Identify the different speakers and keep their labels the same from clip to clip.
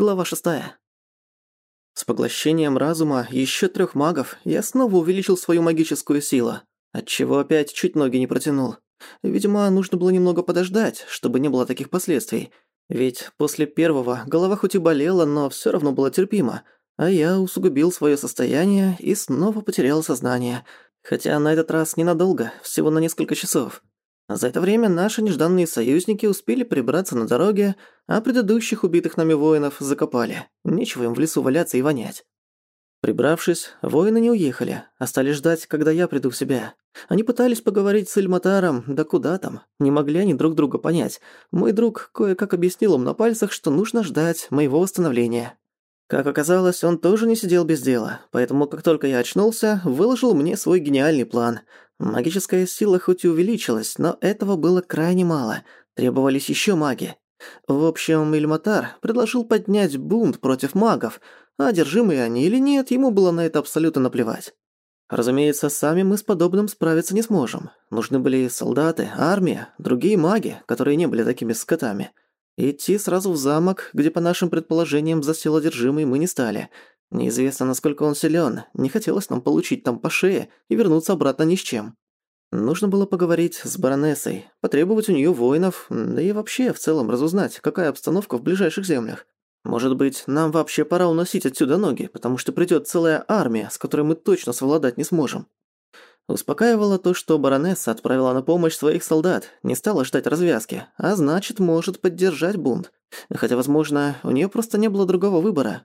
Speaker 1: Глава шестая. С поглощением разума еще трех магов я снова увеличил свою магическую силу, отчего опять чуть ноги не протянул. Видимо, нужно было немного подождать, чтобы не было таких последствий. Ведь после первого голова хоть и болела, но все равно было терпимо, а я усугубил свое состояние и снова потерял сознание. Хотя на этот раз ненадолго, всего на несколько часов. За это время наши нежданные союзники успели прибраться на дороге, а предыдущих убитых нами воинов закопали. Нечего им в лесу валяться и вонять. Прибравшись, воины не уехали, а стали ждать, когда я приду в себя. Они пытались поговорить с Эльматаром, да куда там, не могли они друг друга понять. Мой друг кое-как объяснил им на пальцах, что нужно ждать моего восстановления. Как оказалось, он тоже не сидел без дела, поэтому как только я очнулся, выложил мне свой гениальный план — Магическая сила хоть и увеличилась, но этого было крайне мало. Требовались еще маги. В общем, Ильматар предложил поднять бунт против магов, а одержимые они или нет, ему было на это абсолютно наплевать. Разумеется, сами мы с подобным справиться не сможем. Нужны были солдаты, армия, другие маги, которые не были такими скотами. Идти сразу в замок, где, по нашим предположениям, засел одержимый, мы не стали. Неизвестно, насколько он силен. Не хотелось нам получить там по шее и вернуться обратно ни с чем. Нужно было поговорить с баронессой, потребовать у нее воинов, да и вообще в целом разузнать, какая обстановка в ближайших землях. Может быть, нам вообще пора уносить отсюда ноги, потому что придёт целая армия, с которой мы точно совладать не сможем. Успокаивало то, что баронесса отправила на помощь своих солдат, не стала ждать развязки, а значит, может поддержать бунт. Хотя, возможно, у неё просто не было другого выбора.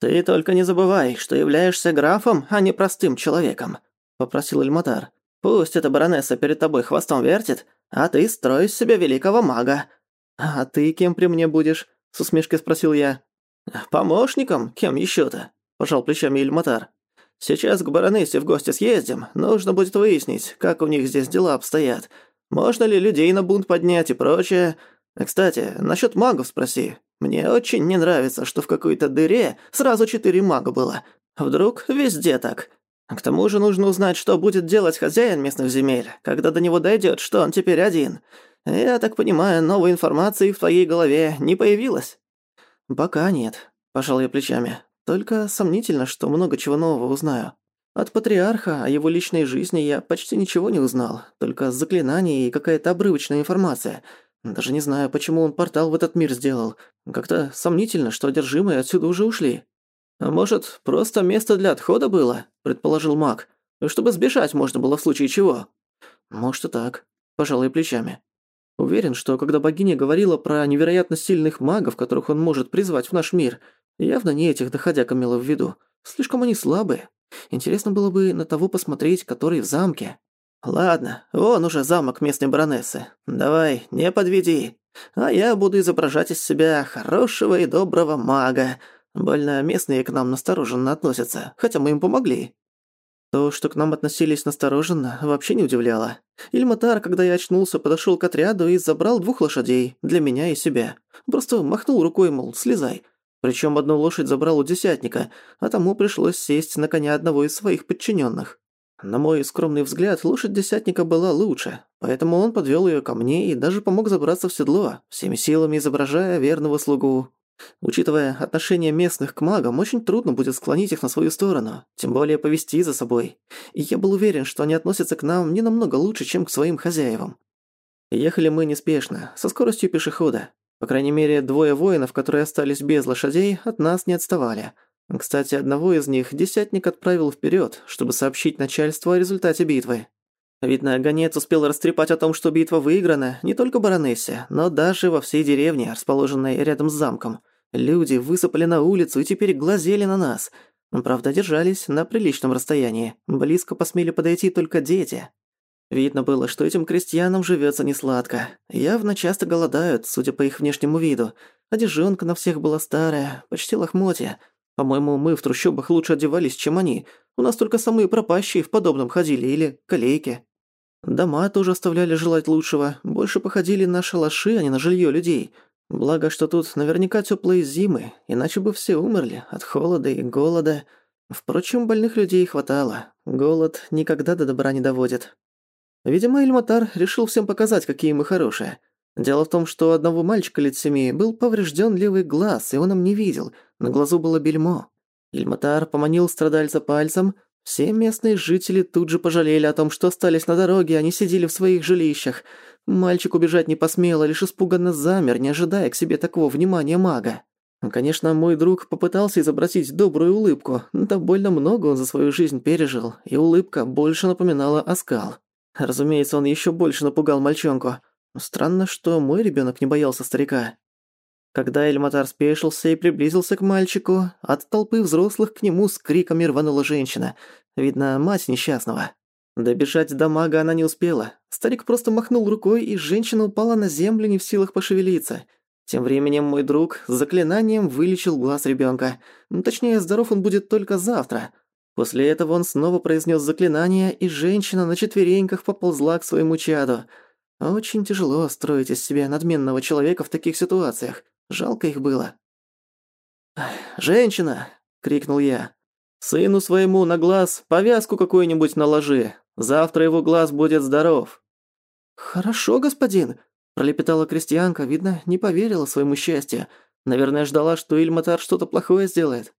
Speaker 1: «Ты только не забывай, что являешься графом, а не простым человеком», — попросил Эльматар. «Пусть эта баронесса перед тобой хвостом вертит, а ты строишь себе великого мага». «А ты кем при мне будешь?» — с усмешкой спросил я. «Помощником? Кем еще-то?» — пожал плечами Эльматар. «Сейчас к баронессе в гости съездим. Нужно будет выяснить, как у них здесь дела обстоят. Можно ли людей на бунт поднять и прочее. Кстати, насчет магов спроси. Мне очень не нравится, что в какой-то дыре сразу четыре мага было. Вдруг везде так. К тому же нужно узнать, что будет делать хозяин местных земель, когда до него дойдет, что он теперь один. Я так понимаю, новой информации в твоей голове не появилось? Пока нет, пожал я плечами. Только сомнительно, что много чего нового узнаю. От патриарха о его личной жизни я почти ничего не узнал, только заклинания и какая-то обрывочная информация – даже не знаю, почему он портал в этот мир сделал. Как-то сомнительно, что одержимые отсюда уже ушли. А может, просто место для отхода было, предположил маг. Чтобы сбежать можно было в случае чего. Может и так, пожалуй, плечами. Уверен, что когда богиня говорила про невероятно сильных магов, которых он может призвать в наш мир, явно не этих доходяк имела в виду. Слишком они слабые. Интересно было бы на того посмотреть, который в замке. «Ладно, вон уже замок местной баронессы. Давай, не подведи. А я буду изображать из себя хорошего и доброго мага. Больно местные к нам настороженно относятся, хотя мы им помогли». То, что к нам относились настороженно, вообще не удивляло. Ильматар, когда я очнулся, подошёл к отряду и забрал двух лошадей, для меня и себя. Просто махнул рукой, мол, слезай. Причём одну лошадь забрал у десятника, а тому пришлось сесть на коня одного из своих подчинённых. На мой скромный взгляд, лошадь десятника была лучше, поэтому он подвёл её ко мне и даже помог забраться в седло, всеми силами изображая верного слугу. Учитывая отношение местных к магам, очень трудно будет склонить их на свою сторону, тем более повести за собой. И я был уверен, что они относятся к нам не намного лучше, чем к своим хозяевам. Ехали мы неспешно, со скоростью пешехода. По крайней мере, двое воинов, которые остались без лошадей, от нас не отставали – кстати, одного из них десятник отправил вперед, чтобы сообщить начальству о результате битвы. Видно, гонец успел растрепать о том, что битва выиграна не только баронессе, но даже во всей деревне, расположенной рядом с замком. Люди высыпали на улицу и теперь глазели на нас. Правда, держались на приличном расстоянии. Близко посмели подойти только дети. Видно было, что этим крестьянам живётся несладко. Явно часто голодают, судя по их внешнему виду. Одежонка на всех была старая, почти лохмотья. По-моему, мы в трущобах лучше одевались, чем они. У нас только самые пропащие в подобном ходили или калейки. Дома тоже оставляли желать лучшего, больше походили на шалаши, а не на жилье людей. Благо, что тут наверняка теплые зимы, иначе бы все умерли от холода и голода. Впрочем, больных людей хватало. Голод никогда до добра не доводит. Видимо, Эльматар решил всем показать, какие мы хорошие. Дело в том, что у одного мальчика лет семи был поврежден левый глаз, и он им не видел. На глазу было бельмо. Ильматар поманил страдальца пальцем. Все местные жители тут же пожалели о том, что остались на дороге, они сидели в своих жилищах. Мальчик убежать не посмел, а лишь испуганно замер, не ожидая к себе такого внимания мага. Конечно, мой друг попытался изобразить добрую улыбку, но довольно много он за свою жизнь пережил, и улыбка больше напоминала оскал. Разумеется, он еще больше напугал мальчонку. Странно, что мой ребенок не боялся старика. Когда Эльматар спешился и приблизился к мальчику, от толпы взрослых к нему с криками рванула женщина. Видно, мать несчастного. Добежать до мага она не успела. Старик просто махнул рукой, и женщина упала на землю, не в силах пошевелиться. Тем временем мой друг с заклинанием вылечил глаз ребёнка. Ну, точнее, здоров он будет только завтра. После этого он снова произнёс заклинание, и женщина на четвереньках поползла к своему чаду. Очень тяжело строить из себя надменного человека в таких ситуациях. Жалко их было. «Женщина!» — крикнул я. «Сыну своему на глаз повязку какую-нибудь наложи. Завтра его глаз будет здоров». «Хорошо, господин», — пролепетала крестьянка, видно, не поверила своему счастью. Наверное, ждала, что Ильматар что-то плохое сделает.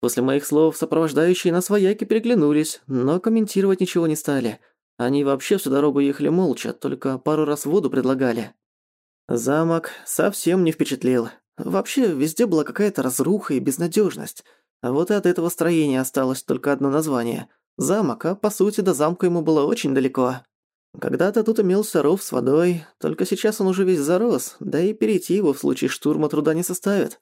Speaker 1: После моих слов сопровождающие нас вояки переглянулись, но комментировать ничего не стали. Они вообще всю дорогу ехали молча, только пару раз воду предлагали. Замок совсем не впечатлил. Вообще, везде была какая-то разруха и безнадежность. А вот и от этого строения осталось только одно название. Замок, а по сути до замка ему было очень далеко. Когда-то тут имелся ров с водой, только сейчас он уже весь зарос, да и перейти его в случае штурма труда не составит.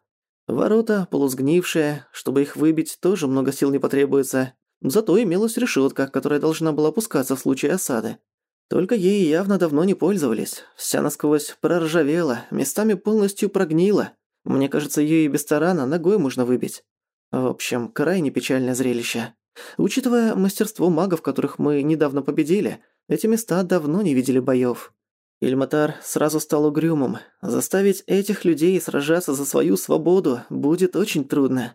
Speaker 1: Ворота полусгнившие, чтобы их выбить, тоже много сил не потребуется. Зато имелась решетка, которая должна была опускаться в случае осады. Только ей явно давно не пользовались. Вся насквозь проржавела, местами полностью прогнила. Мне кажется, её и без тарана ногой можно выбить. В общем, крайне печальное зрелище. Учитывая мастерство магов, которых мы недавно победили, эти места давно не видели боёв. Ильматар сразу стал угрюмым. Заставить этих людей сражаться за свою свободу будет очень трудно.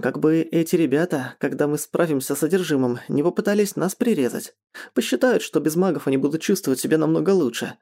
Speaker 1: Как бы эти ребята, когда мы справимся с содержимым, не попытались нас прирезать. Посчитают, что без магов они будут чувствовать себя намного лучше.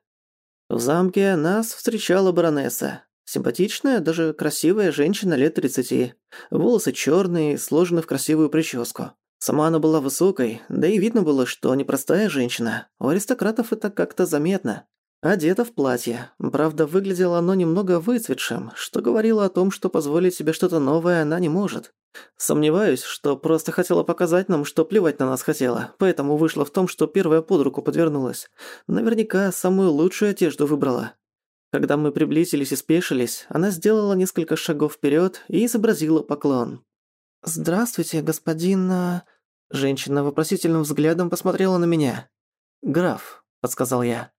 Speaker 1: В замке нас встречала баронесса. Симпатичная, даже красивая женщина лет 30. Волосы чёрные, сложены в красивую прическу. Сама она была высокой, да и видно было, что непростая женщина. У аристократов это как-то заметно. Одета в платье. Правда, выглядело оно немного выцветшим, что говорило о том, что позволить себе что-то новое она не может. Сомневаюсь, что просто хотела показать нам, что плевать на нас хотела, поэтому вышла в том, что первая под руку подвернулась. Наверняка самую лучшую одежду выбрала. Когда мы приблизились и спешились, она сделала несколько шагов вперед и изобразила поклон. «Здравствуйте, господин...» а...» Женщина вопросительным взглядом посмотрела на меня. «Граф», — подсказал я.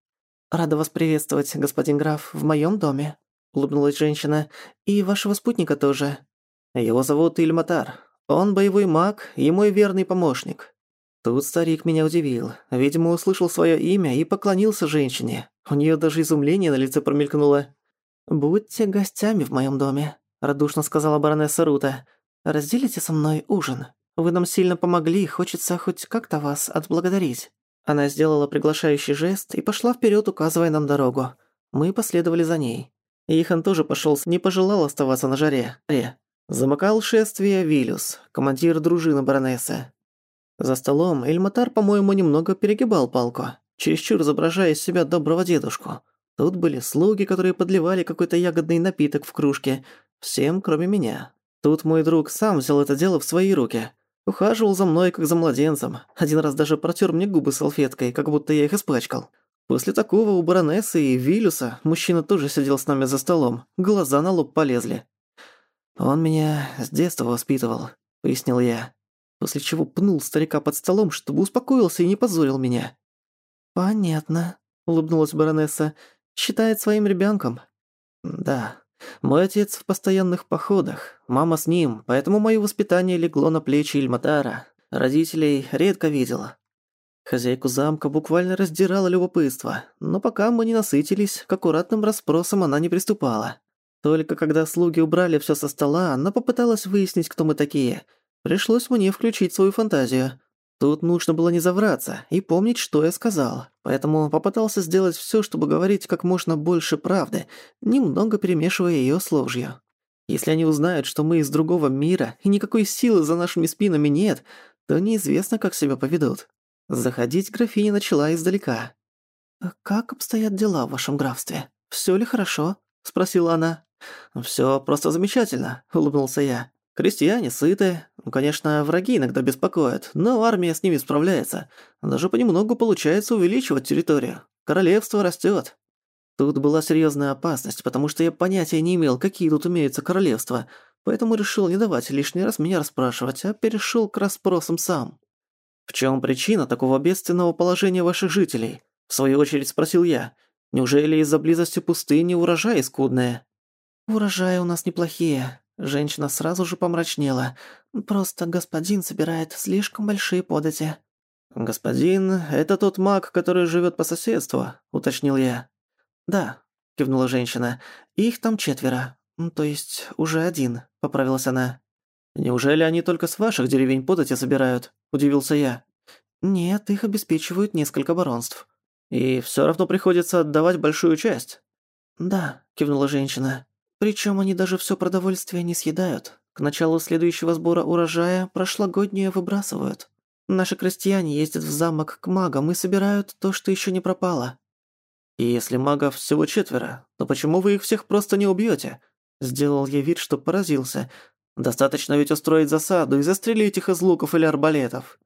Speaker 1: «Рада вас приветствовать, господин граф, в моем доме», — улыбнулась женщина. «И вашего спутника тоже». «Его зовут Ильматар. Он боевой маг и мой верный помощник». Тут старик меня удивил. Видимо, услышал свое имя и поклонился женщине. У нее даже изумление на лице промелькнуло. «Будьте гостями в моем доме», — радушно сказала баронесса Рута. «Разделите со мной ужин. Вы нам сильно помогли, хочется хоть как-то вас отблагодарить». Она сделала приглашающий жест и пошла вперед, указывая нам дорогу. Мы последовали за ней. Ихан тоже пошел, не пожелал оставаться на жаре. Замыкал шествие Вилюс, командир дружины баронессы. За столом Эльматар, по-моему, немного перегибал палку, чересчур изображая из себя доброго дедушку. Тут были слуги, которые подливали какой-то ягодный напиток в кружке. Всем, кроме меня. Тут мой друг сам взял это дело в свои руки. Ухаживал за мной, как за младенцем. Один раз даже протер мне губы салфеткой, как будто я их испачкал. После такого у баронессы и Вилюса мужчина тоже сидел с нами за столом. Глаза на лоб полезли. «Он меня с детства воспитывал», — пояснил я. После чего пнул старика под столом, чтобы успокоился и не позорил меня. «Понятно», — улыбнулась баронесса. «Считает своим ребенком. «Да, мой отец в постоянных походах, мама с ним, поэтому моё воспитание легло на плечи Ильматара. Родителей редко видела. Хозяйку замка буквально раздирало любопытство, но пока мы не насытились, к аккуратным расспросам она не приступала. Только когда слуги убрали всё со стола, она попыталась выяснить, кто мы такие. Пришлось мне включить свою фантазию. Тут нужно было не завраться и помнить, что я сказал, поэтому попытался сделать всё, чтобы говорить как можно больше правды, немного перемешивая её с ложью. Если они узнают, что мы из другого мира и никакой силы за нашими спинами нет, то неизвестно, как себя поведут. Заходить графиня начала издалека. «А «Как обстоят дела в вашем графстве? Всё ли хорошо?» – спросила она. «Всё просто замечательно», – улыбнулся я. Крестьяне сыты. Ну, конечно, враги иногда беспокоят, но армия с ними справляется. Даже понемногу получается увеличивать территорию. Королевство растет. Тут была серьезная опасность, потому что я понятия не имел, какие тут имеются королевства, поэтому решил не давать лишний раз меня расспрашивать, а перешел к расспросам сам. «В чем причина такого бедственного положения ваших жителей?» В свою очередь спросил я. «Неужели из-за близости пустыни урожаи скудные?» «Урожаи у нас неплохие. Женщина сразу же помрачнела. Просто господин собирает слишком большие подати. «Господин, это тот маг, который живет по соседству», — уточнил я. «Да», — кивнула женщина. «Их там четверо. То есть уже один», — поправилась она. «Неужели они только с ваших деревень подати собирают?» — удивился я. «Нет, их обеспечивают несколько баронств». «И всё равно приходится отдавать большую часть?» «Да», — кивнула женщина. Причем они даже все продовольствие не съедают. К началу следующего сбора урожая прошлогоднее выбрасывают. Наши крестьяне ездят в замок к магам и собирают то, что еще не пропало. И если магов всего четверо, то почему вы их всех просто не убьете? Сделал я вид, что поразился. Достаточно ведь устроить засаду и застрелить их из луков или арбалетов.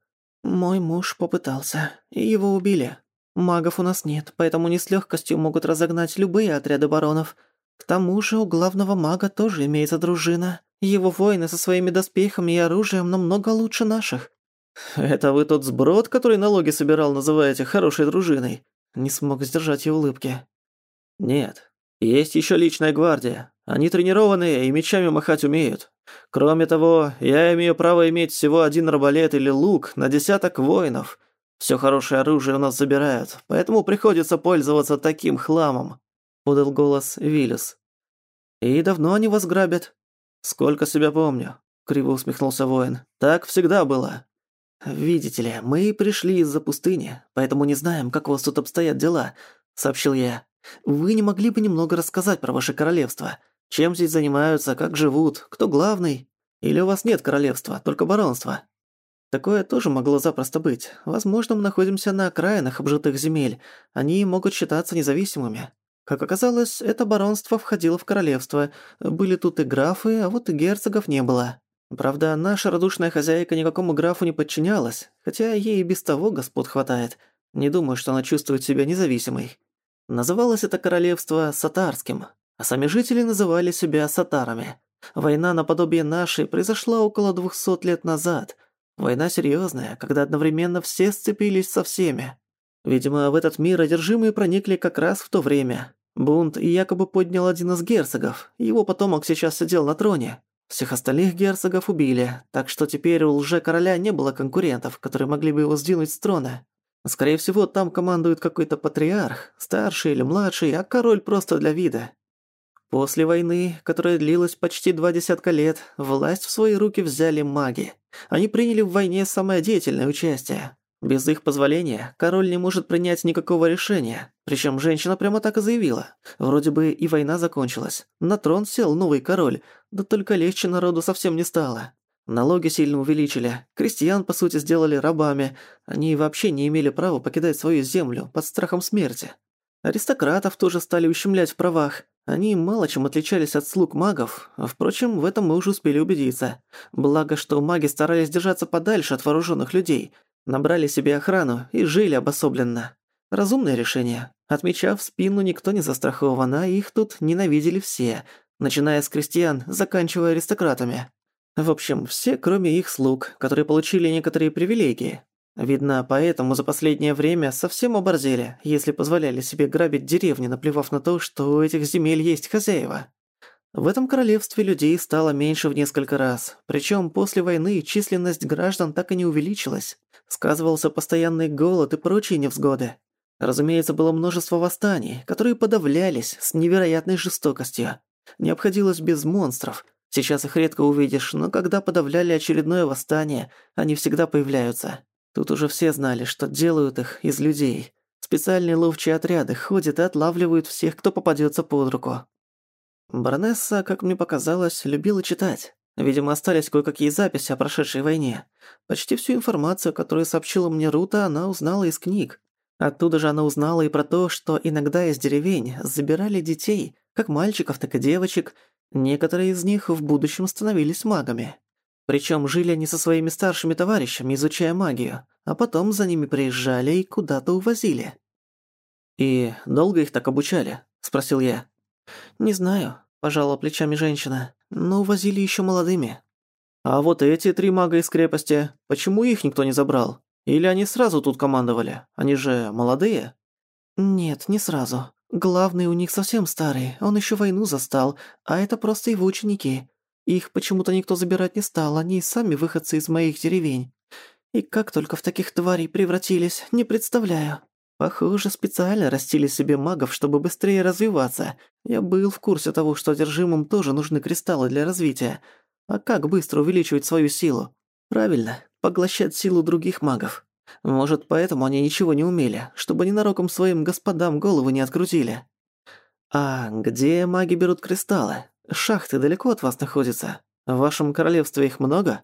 Speaker 1: Мой муж попытался, и его убили. Магов у нас нет, поэтому не с легкостью могут разогнать любые отряды баронов. К тому же у главного мага тоже имеется дружина. Его воины со своими доспехами и оружием намного лучше наших. Это вы тот сброд, который налоги собирал, называете хорошей дружиной? Не смог сдержать и улыбки. Нет. Есть еще личная гвардия. Они тренированные и мечами махать умеют. Кроме того, я имею право иметь всего один арбалет или лук на десяток воинов. Все хорошее оружие у нас забирают, поэтому приходится пользоваться таким хламом подал голос Виллис. «И давно они вас грабят?» «Сколько себя помню», — криво усмехнулся воин. «Так всегда было». «Видите ли, мы пришли из-за пустыни, поэтому не знаем, как у вас тут обстоят дела», — сообщил я. «Вы не могли бы немного рассказать про ваше королевство? Чем здесь занимаются, как живут, кто главный? Или у вас нет королевства, только баронство?» Такое тоже могло запросто быть. Возможно, мы находимся на окраинах обжитых земель. Они могут считаться независимыми. Как оказалось, это баронство входило в королевство. Были тут и графы, а вот и герцогов не было. Правда, наша радушная хозяйка никакому графу не подчинялась, хотя ей и без того господ хватает. Не думаю, что она чувствует себя независимой. Называлось это королевство Сатарским, а сами жители называли себя Сатарами. Война наподобие нашей произошла около двухсот лет назад. Война серьезная, когда одновременно все сцепились со всеми. Видимо, в этот мир одержимые проникли как раз в то время. Бунт якобы поднял один из герцогов, его потомок сейчас сидел на троне. Всех остальных герцогов убили, так что теперь у лже-короля не было конкурентов, которые могли бы его сдвинуть с трона. Скорее всего, там командует какой-то патриарх, старший или младший, а король просто для вида. После войны, которая длилась почти два десятка лет, власть в свои руки взяли маги. Они приняли в войне самое деятельное участие. Без их позволения король не может принять никакого решения. Причем женщина прямо так и заявила. Вроде бы и война закончилась. На трон сел новый король, да только легче народу совсем не стало. Налоги сильно увеличили, крестьян, по сути, сделали рабами. Они вообще не имели права покидать свою землю под страхом смерти. Аристократов тоже стали ущемлять в правах. Они мало чем отличались от слуг магов, впрочем, в этом мы уже успели убедиться. Благо, что маги старались держаться подальше от вооруженных людей, Набрали себе охрану и жили обособленно. Разумное решение. Отмечав спину, никто не застрахован, а их тут ненавидели все, начиная с крестьян, заканчивая аристократами. В общем, все, кроме их слуг, которые получили некоторые привилегии. Видно, поэтому за последнее время совсем оборзели, если позволяли себе грабить деревни, наплевав на то, что у этих земель есть хозяева. В этом королевстве людей стало меньше в несколько раз, причем после войны численность граждан так и не увеличилась. Сказывался постоянный голод и прочие невзгоды. Разумеется, было множество восстаний, которые подавлялись с невероятной жестокостью. Не обходилось без монстров. Сейчас их редко увидишь, но когда подавляли очередное восстание, они всегда появляются. Тут уже все знали, что делают их из людей. Специальные ловчие отряды ходят и отлавливают всех, кто попадётся под руку. Баронесса, как мне показалось, любила читать. Видимо, остались кое-какие записи о прошедшей войне. Почти всю информацию, которую сообщила мне Рута, она узнала из книг. Оттуда же она узнала и про то, что иногда из деревень забирали детей, как мальчиков, так и девочек. Некоторые из них в будущем становились магами. Причем жили они со своими старшими товарищами, изучая магию, а потом за ними приезжали и куда-то увозили. «И долго их так обучали?» – спросил я. «Не знаю», – пожала плечами женщина, – «но увозили еще молодыми». «А вот эти три мага из крепости, почему их никто не забрал? Или они сразу тут командовали? Они же молодые?» «Нет, не сразу. Главный у них совсем старый, он еще войну застал, а это просто его ученики. Их почему-то никто забирать не стал, они сами выходцы из моих деревень. И как только в таких тварей превратились, не представляю. Похоже, специально растили себе магов, чтобы быстрее развиваться. Я был в курсе того, что одержимым тоже нужны кристаллы для развития. А как быстро увеличивать свою силу? Правильно, поглощать силу других магов. Может, поэтому они ничего не умели, чтобы ненароком своим господам голову не открутили. А где маги берут кристаллы? Шахты далеко от вас находятся. В вашем королевстве их много?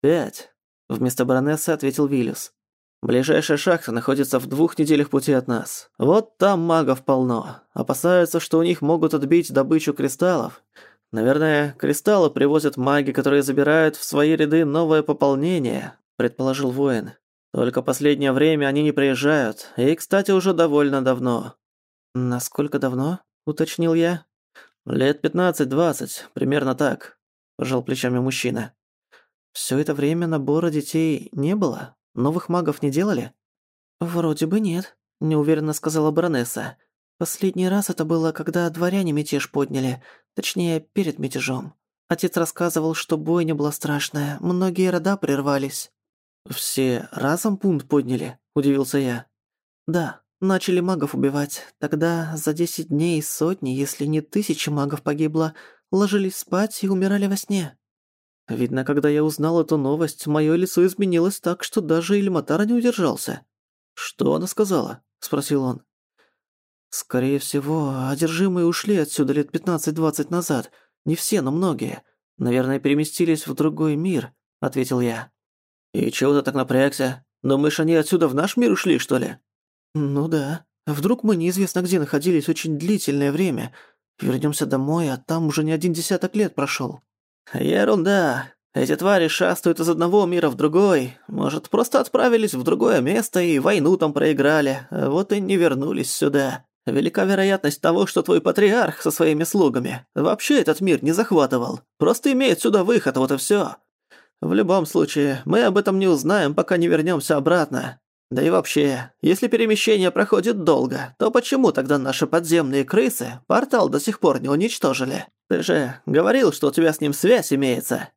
Speaker 1: Пять. Вместо баронессы ответил Виллюс. Ближайшая шахта находится в двух неделях пути от нас. Вот там магов полно. Опасаются, что у них могут отбить добычу кристаллов. Наверное, кристаллы привозят маги, которые забирают в свои ряды новое пополнение, предположил воин. Только последнее время они не приезжают, и, кстати, уже довольно давно. Насколько давно? уточнил я. Лет пятнадцать-двадцать, примерно так, пожал плечами мужчина. Все это время набора детей не было? Новых магов не делали?» «Вроде бы нет», — неуверенно сказала баронесса. «Последний раз это было, когда дворяне мятеж подняли, точнее, перед мятежом. Отец рассказывал, что бойня была страшная, многие рода прервались». «Все разом пункт подняли?» – удивился я. «Да, начали магов убивать. Тогда за десять дней сотни, если не тысячи магов погибло, ложились спать и умирали во сне». Видно, когда я узнал эту новость, моё лицо изменилось так, что даже Ильматар не удержался. «Что она сказала?» – спросил он. «Скорее всего, одержимые ушли отсюда лет 15-20 назад. Не все, но многие. Наверное, переместились в другой мир», – ответил я. «И чего ты так напрягся? Думаешь, они отсюда в наш мир ушли, что ли?» «Ну да. Вдруг мы неизвестно где находились очень длительное время. Вернёмся домой, а там уже не один десяток лет прошёл». «Ерунда. Эти твари шастают из одного мира в другой. Может, просто отправились в другое место и войну там проиграли, вот и не вернулись сюда. Велика вероятность того, что твой патриарх со своими слугами вообще этот мир не захватывал. Просто имеет сюда выход, вот и всё. В любом случае, мы об этом не узнаем, пока не вернёмся обратно. Да и вообще, если перемещение проходит долго, то почему тогда наши подземные крысы портал до сих пор не уничтожили? Ты же говорил, что у тебя с ним связь имеется».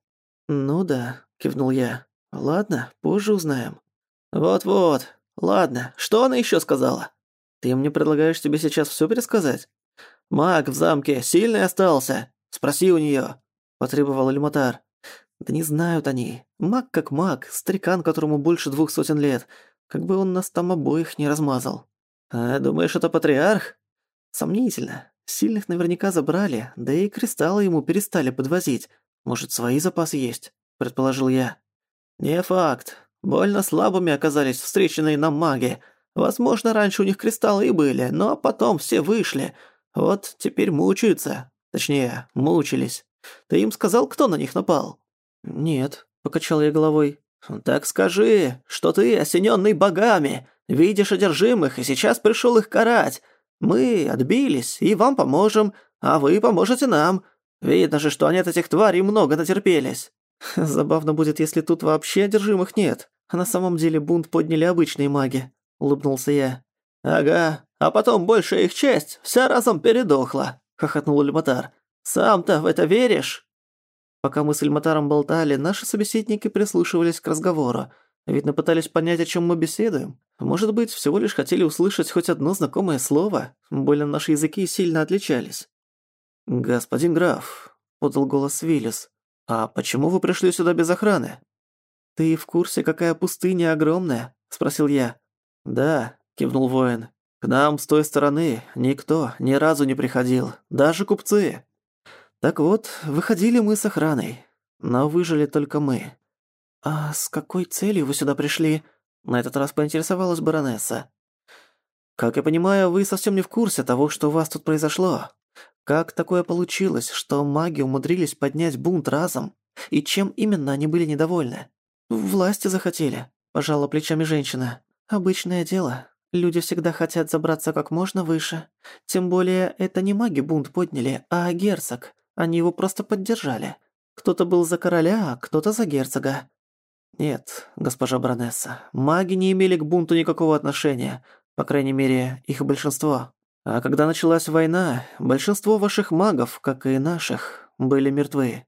Speaker 1: «Ну да», — кивнул я. «Ладно, позже узнаем». «Вот-вот. Ладно, что она ещё сказала?» «Ты мне предлагаешь тебе сейчас всё пересказать?» «Маг в замке сильный остался. Спроси у неё», — потребовал Эльматар. «Да не знают они. Маг как маг, старикан, которому больше двух сотен лет. Как бы он нас там обоих не размазал. А думаешь, это патриарх? Сомнительно. Сильных наверняка забрали, да и кристаллы ему перестали подвозить. Может, свои запасы есть, предположил я. Не факт. Больно слабыми оказались встреченные нам маги. Возможно, раньше у них кристаллы и были, но потом все вышли. Вот теперь мучаются. Точнее, мучились. Ты им сказал, кто на них напал? Нет, покачал я головой. «Так скажи, что ты, осененный богами, видишь одержимых и сейчас пришел их карать. Мы отбились и вам поможем, а вы поможете нам. Видно же, что они от этих тварей много натерпелись». «Забавно будет, если тут вообще одержимых нет, а на самом деле бунт подняли обычные маги», — улыбнулся я. «Ага, а потом большая их часть вся разом передохла», — хохотнул Лемотар. «Сам-то в это веришь?» Пока мы с Эльматаром болтали, наши собеседники прислушивались к разговору. Видно, пытались понять, о чем мы беседуем. Может быть, всего лишь хотели услышать хоть одно знакомое слово. Больно наши языки сильно отличались. «Господин граф», — подал голос Виллис, — «а почему вы пришли сюда без охраны?» «Ты в курсе, какая пустыня огромная?» – спросил я. «Да», – кивнул воин. «К нам с той стороны никто ни разу не приходил, даже купцы». «Так вот, выходили мы с охраной, но выжили только мы». «А с какой целью вы сюда пришли?» На этот раз поинтересовалась баронесса. «Как я понимаю, вы совсем не в курсе того, что у вас тут произошло. Как такое получилось, что маги умудрились поднять бунт разом? И чем именно они были недовольны?» «Власти захотели», – пожала плечами женщина. «Обычное дело. Люди всегда хотят забраться как можно выше. Тем более, это не маги бунт подняли, а герцог. Они его просто поддержали. Кто-то был за короля, а кто-то за герцога. Нет, госпожа баронесса, маги не имели к бунту никакого отношения. По крайней мере, их большинство. А когда началась война, большинство ваших магов, как и наших, были мертвы.